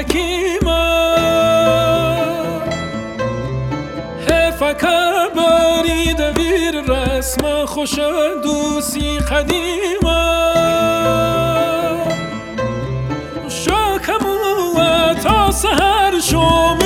حکیمه حفکه برید ویر رسم خوش دوسی قدیمه شاکمو تا سهر شو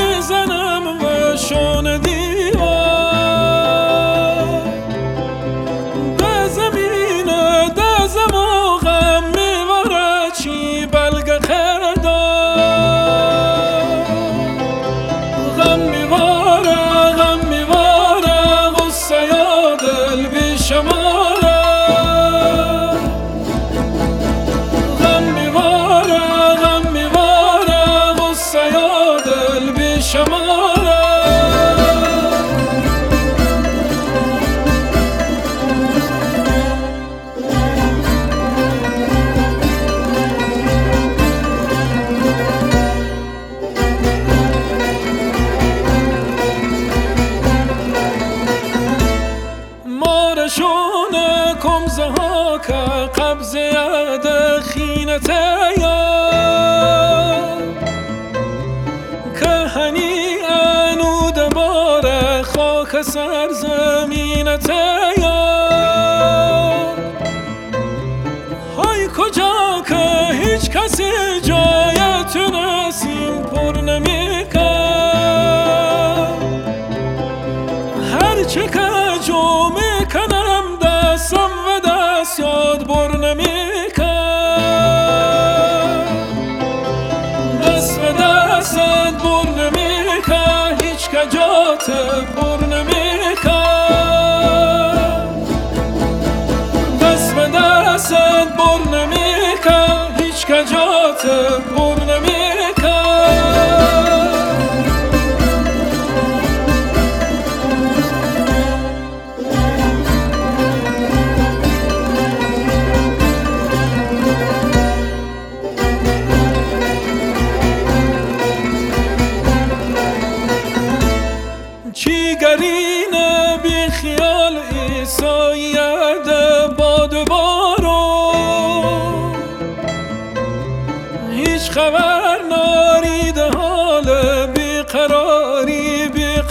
قبض يد خينتي كهني انو دبار خاک سرزمینت های کجا که هیچ کسی جایت نسیم پر نمیکن هر چه دست و دستت بر نمیکن هیچ کجات بر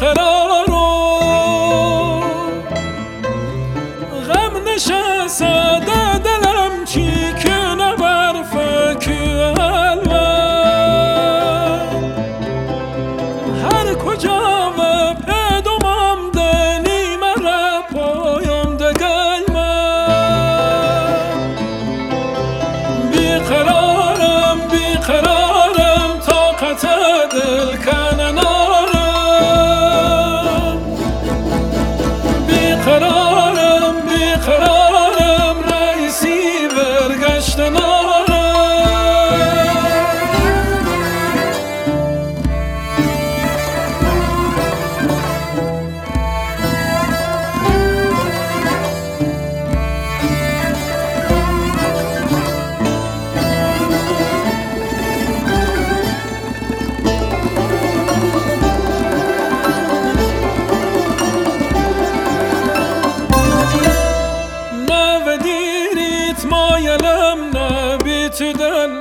قراری Turn up!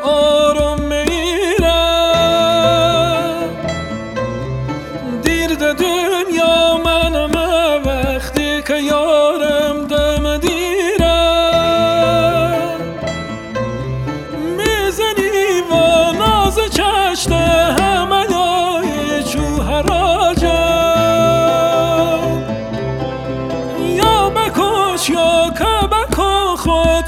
آروم میره دیر دنیا منم وقتی که یارم دم دیره. می‌زنی و ناز چشته همه یای چو حراجه. یا بکش یا که بکن خود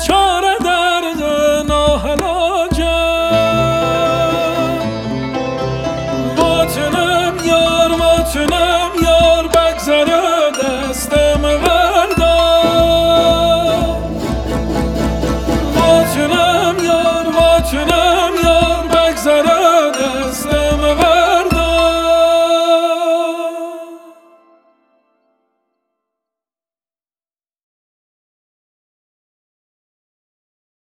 başına.